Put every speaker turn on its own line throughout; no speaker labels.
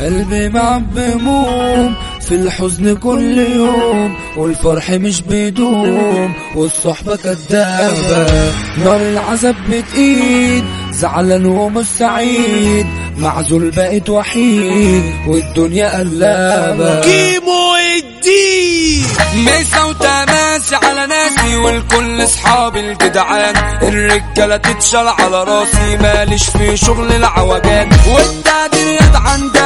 قلبي معبي هموم في الحزن كل يوم والفرح مش بيدوم والصحبة كدابة. نار العذاب بتقيد زعلان ومش سعيد معزول بقيت وحيد والدنيا قلابة.
كيمو الدين.
مسا وتماسي على ناسي والكل اصحابي الجدعان. الرجالة تتشال على راسي ماليش في شغل العوجان. ده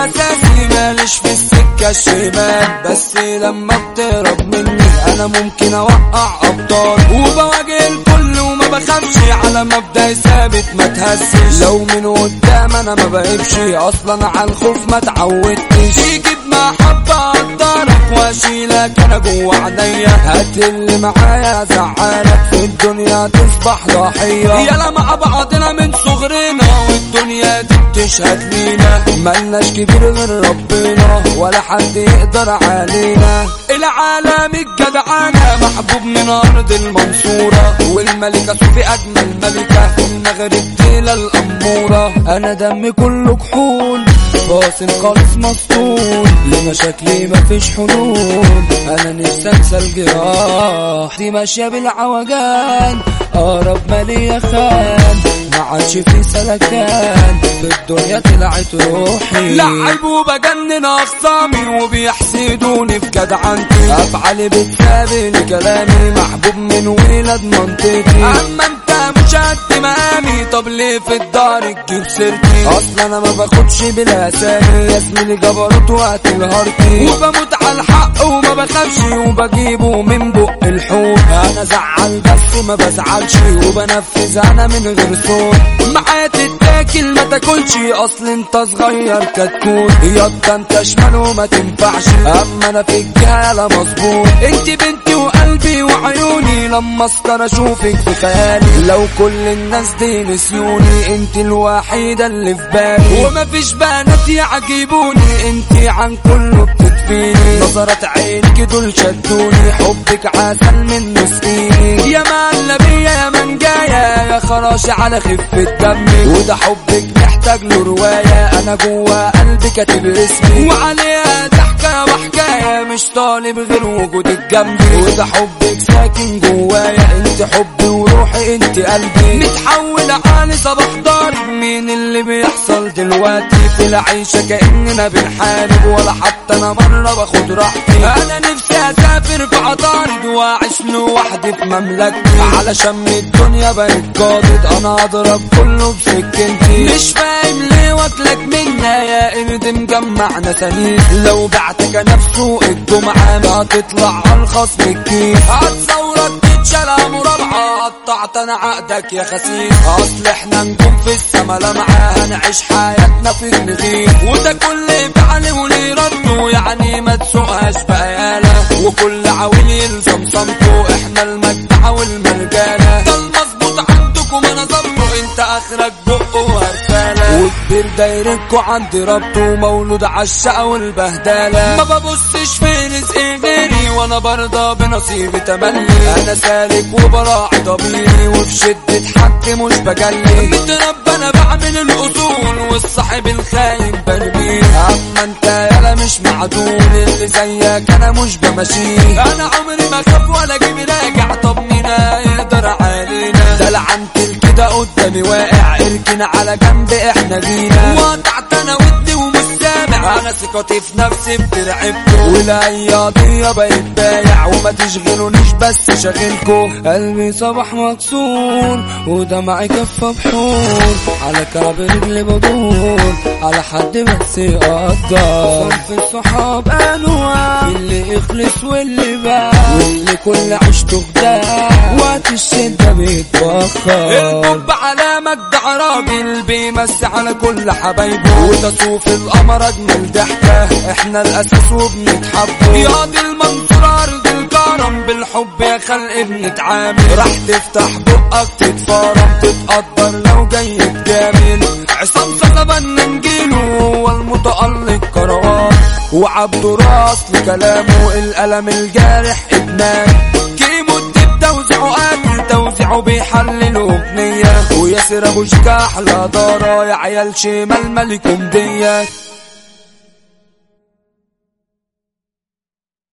اساسي ماليش في السكة الشمال بس لما بتهرب مني أنا ممكن أوقع أبطال. وبواجه الكل وما بخافش على مبدأ ثابت ما تهزش. لو من قدام أنا ما بقيبش أصلا على الخوف ما اتعودتش يجيب محبه اقدرك وأشيلك أنا جوه عينيا. هات اللي معايا زعلك في الدنيا تصبح ضحية. يلا مع بعضنا من صغرنا والدنيا دي. بتشهد لينا ملناش كبير غير ربنا ولا حد يقدر علينا. العالم الجدعانة محبوب من أرض المنصورة والملكة صوفي أجمل ملكة في المغرب ديلا الأمورة. أنا دمي كله كحول باصن خالص مسطول لمشاكلي مفيش حلول. أنا نفسي أنسى الجراح دي ماشية بالعوجان. أقرب مالي خان ما عادش في سلكان في الدنيا طلعت روحي. لعب وبجنن اخصامي وبيحسدوني في جدعنتي. افعالي بتسابق لكلامي محبوب من ولاد منطقتي أما انت مش قد مقامي طب ليه في الدار تجيب سيرتي أصلا أنا ما باخدش بالاسامي يا زميلي جبروت وقت الهارتي وبموت على الحق وما بخافش. وبجيبه من بق الحوت. أنا زعل بس ما بزعلش. وبنفذ أنا من غير صوت. معايا تتاكل ما تاكلش. أصل أنت صغير كتكوت. ياض أنت شمال وما تنفعش. أما أنا في الجهاله مظبوط. أنت بنتي وقلبي وعيوني لما اسكر أشوفك في خيالي. لو كل الناس دي نسيوني انت الوحيدة اللي في بالي. ومفيش بنات يعجبوني انت عن كله بتكفيني نظرات عينك دول شدوني حبك عسل من نسقيني يا معلبية يا منجاية يا خراشي على خفة دمي. وده حبك محتاج له رواية أنا جوا قلبي كاتب اسمي وعليها مش طالب غير وجودك جنبي وده حبك ساكن جوايا انت حبي وروحي انت قلبي. متحول على صباح ضارب مين اللي بيحصل دلوقتي؟ في العيشة كأننا بنحارب ولا حتى أنا مرة باخد راحتي. أنا نفسي أسافر في عطارد وأعيش لوحدي في مملكتي. علشان الدنيا بقت جادد أنا أضرب كله بسكنتي. مش فاهم ليه واكلك منا يا قرد مجمع نسانيس لو بعتك سوق الجمعة ما تطلع ارخص الكيس. هتصورك تتشال مربعة قطعت أنا عقدك يا خسيس. أصل إحنا نجوم في السما لمعة هنعيش حياتنا في النغيب وده كل فعل وليه رده يعني ما تسوقهاش بقيالة وكل عويل يلزم صمته إحنا المجدعة والمرجالة ده المظبوط عندكم أنا ظبطه أنت آخرك بقه وكبير دايركوا عندي ربطه مولود عالشقة والبهدلة. ما ببصش في رزقي غيري وأنا برضى بنصيبي تملي. أنا سالك وبراعي ضميري وفي شدة حق مش بجلي. متربى أنا بعمل الأصول والصاحب الخاين برميه أما أنت يالا مش معدول اللي زيك أنا مش بمشيه أنا عمري ما خاف ولا أجيب راجع طب مين يقدر علينا؟ ده لعنت الكده قدامي واقع اركن على جنب إحنا جينا وقطعت أنا ودي ومش أنا ثقتي في نفسي بترعبكم والايادية بقيت بايع وما تشغلونيش بس شاغلكم قلبي صباح مكسور ودمعي كفة بحور على كعب رجلي بدور على حد بس يقدر في الصحاب أنواع اللي يخلص واللي باع واللي كل عيشته خداع وقت الشدة بيتوخر. الحب على مجد راجل بيمس على كل حبايبه. وده صوف القمر أجمل ضحكة إحنا الاساس وبنتحب. يا دي المنصور أرض الكرم بالحب يا خلق بنتعامل. راح تفتح بقك تتفرم تتقدر لو جاي تجامل عصام صلبنا نجيله هو المتألق كروان. وعبده راس لكلامه القلم الجارح إدمان. كيمو الدب توزيعه قاتل توزيعه بيحلل اغنية وياسر أبو شكاح لا دارا يا عيال شمال ملك مدية